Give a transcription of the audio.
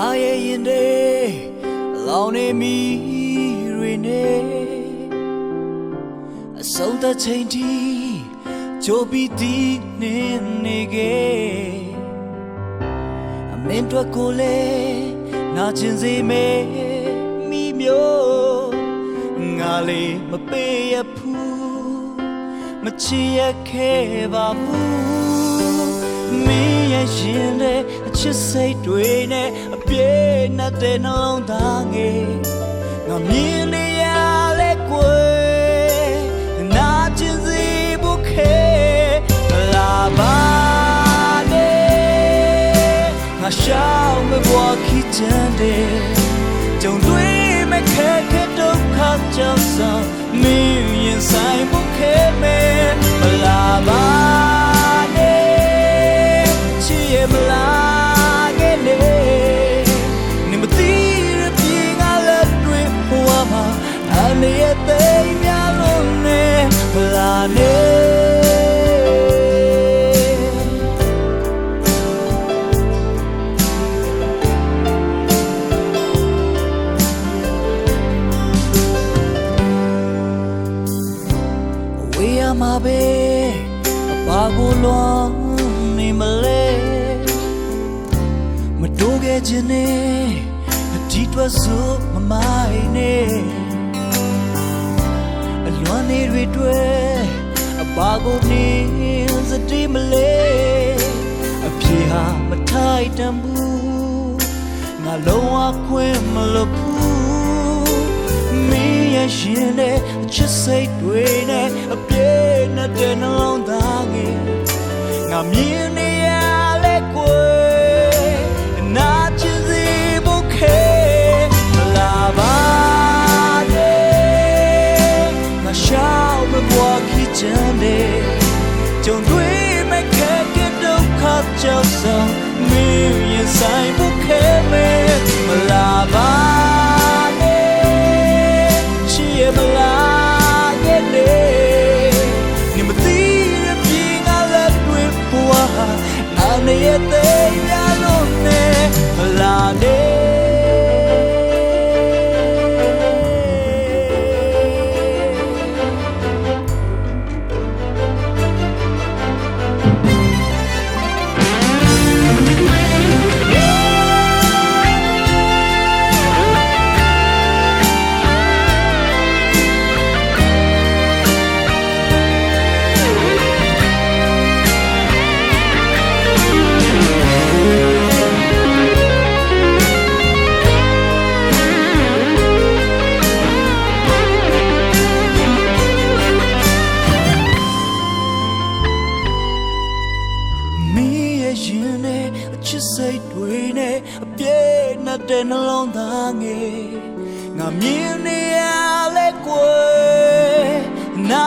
ငါရဲ့ရင်တွေအလောင်းနေမီတွေနဲ့အဆုံးသချိန်တီကြိုပြီးတည်နေနေခဲ့အမင်းတို့ကိုလေနာကျင်စေမေမိမျိုးငါလေးမပေးရဘူးမချစ်ရခဲ့ပါဘူး မင်းရဲ့ရှင်တဲ့အချစ်စိတ်တွေနဲ့အပြည့်နဲ့တဲ့နှလုံးသားငယ်ငါမြင်နေရလဲကွယ်နာကျင်စေဖို့ခဲလာပါနဲ့ငါရှောင်းမဘွားခိချန်တဲ့ကြုံတွေ့မဲ့ခက်ခဲဒုက္ခကြောင့်ဆောင်မင်းရင်ဆိုင် နေနဲ့သိများလို့နေမလာနဲ့ဝေးရမှာပဲအပါကိုလွန်နေမလဲမတိုးခဲ့ခြင်းနဲ့အတီးတွက်စို့မမိုင်းနဲ့ အလွန်နေတွေတွေ့အပါကိုနေစတိမလဲအပြေဟာမထိုက်တန်ဘူးငါလုံးဝခွင့်မလို့ဘူးမင်းရဲ့ရှင်တဲ့အချစ်စိတ်တွေနဲ့အပြည့်နဲ့တဲ့နှလုံးသားငယ်ငါမြင် က္ခကြောင့်ဆောင်မင်းရဲ့ဆိုင်ဖို့ခဲမဲ့မလာပါနဲ့ရှိရမလားရဲ့လေနေမသိရပြေငါလက်တွေ နဲ့အပြည့်နဲ့တဲ့နှလုံးသားငယ်ငါမြင်နေရလဲကွယ်နာ